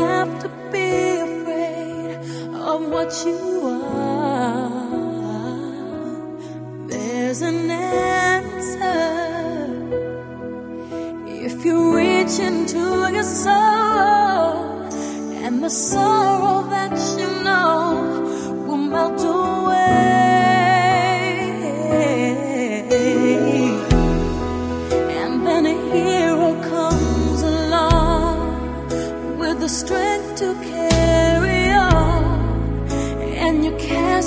have to be afraid of what you are. There's an answer if you reach into your soul and the sorrow that you.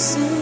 soon.